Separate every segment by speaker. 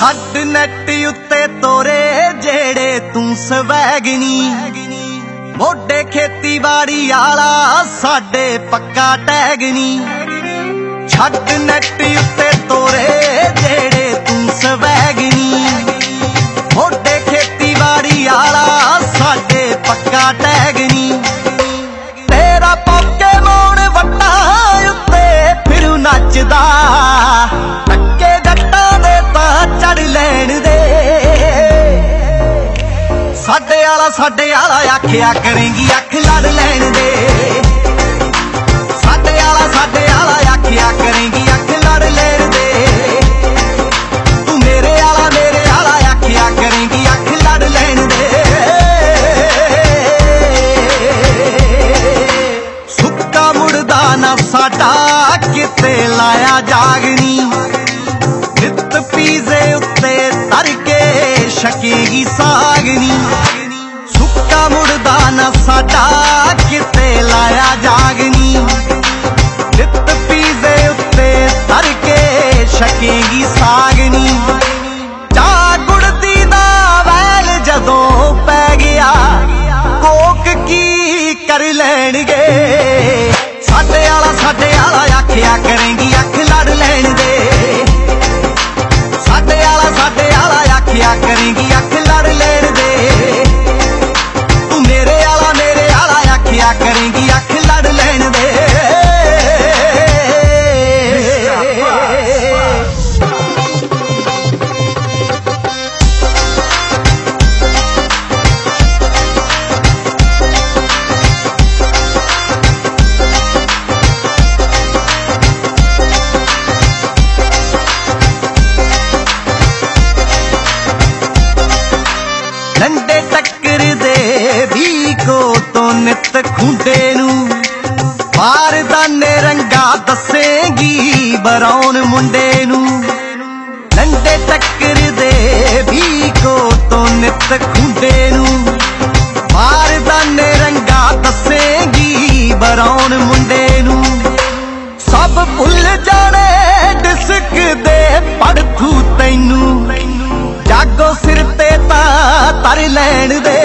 Speaker 1: ਛੱਡ ਨੈਟ ਉੱਤੇ ਤੋਰੇ ਜਿਹੜੇ ਤੂੰ ਸਵੈਗਣੀ ਮੋਢੇ ਖੇਤੀਬਾੜੀ ਆਲਾ ਸਾਡੇ ਪੱਕਾ ਟੈਗਣੀ ਛੱਡ ਨੈਟ ਉੱਤੇ ਤੋਰੇ ਜਿਹੜੇ ਤੂੰ ਸਵੈਗਣੀ ਵਾਲਾ ਸਾਡੇ ਵਾਲਾ ਆਖਿਆ ਕਰੇਗੀ ਅੱਖ ਲੜ ਲੈਣ ਦੇ। ਵਾਲਾ ਆਖਿਆ ਨਿਤ ਖੁੰਡੇ ਨੂੰ ਬਾਰਦਾਨੇ ਰੰਗਾ ਦੱਸੇਗੀ ਬਰੌਨ ਮੁੰਡੇ ਨੂੰ। ਡੰਡੇ ਟੱਕਰਦੇ ਵੀ ਕੋ ਤੋਂ ਨਿਤ ਖੁੰਡੇ ਨੂੰ ਬਾਰਦਾਨੇ ਰੰਗਾ ਦੱਸੇਗੀ ਬਰੌਨ ਮੁੰਡੇ ਨੂੰ। ਸਭ ਭੁੱਲ ਜਾਣੇ ਡਿਸਕ ਦੇ ਪੜਥੂ ਤੈਨੂੰ। ਜਾਗੋ ਸਿਰ ਤੇ ਤਾਂ ਤਰ ਲੈਣ ਦੇ।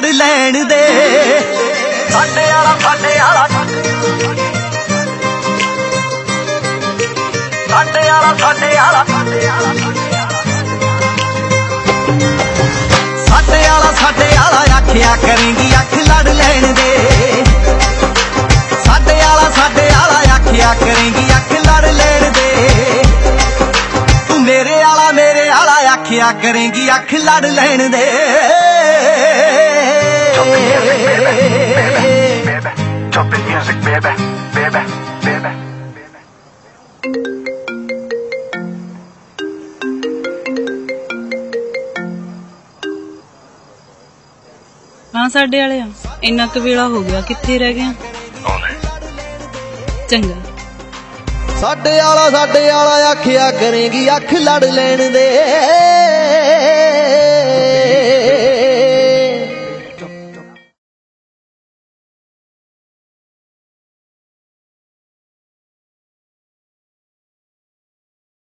Speaker 1: ਚੜ ਲੈਣ ਦੇ। ਸਾਡੇ ਵਾਲਾ ਸਾਡੇ ਵਾਲਾ ਸਾਡੇ ਵਾਲਾ ਸਾਡੇ ਵਾਲਾ ਸਾਡੇ ਵਾਲਾ ਸਾਡੇ ਵਾਲਾ ਆਖਿਆ ਕਰੇਂਗੀ ਅੱਖ ਲੜ ਲੈਣ ਦੇ। ਸਾਡੇ ਵਾਲਾ ਸਾਡੇ ਵਾਲਾ ਆਖਿਆ ਕਰੇਂਗੀ ਅੱਖ ਲੜ ਲੈਣ ਦੇ। ਤੂੰ ਮੇਰੇ ਵਾਲਾ ਮੇਰੇ ਵਾਲਾ ਆਖਿਆ ਕਰੇਂਗੀ ਅੱਖ ਲੜ ਲੈਣ ਦੇ।
Speaker 2: ਸਾਡੇ ਵਾਲਿਆ ਇੰਨਾ ਕੁ ਵੇਲਾ ਹੋ ਗਿਆ ਕਿੱਥੇ ਰਹਿ ਗਿਆ? ਚੰਗਾ।
Speaker 1: ਸਾਡੇ ਵਾਲਾ ਸਾਡੇ ਵਾਲਾ ਆਖਿਆ ਕਰੇਂਗੀ ਅੱਖ ਲੜ ਲੈਣ ਦੇ।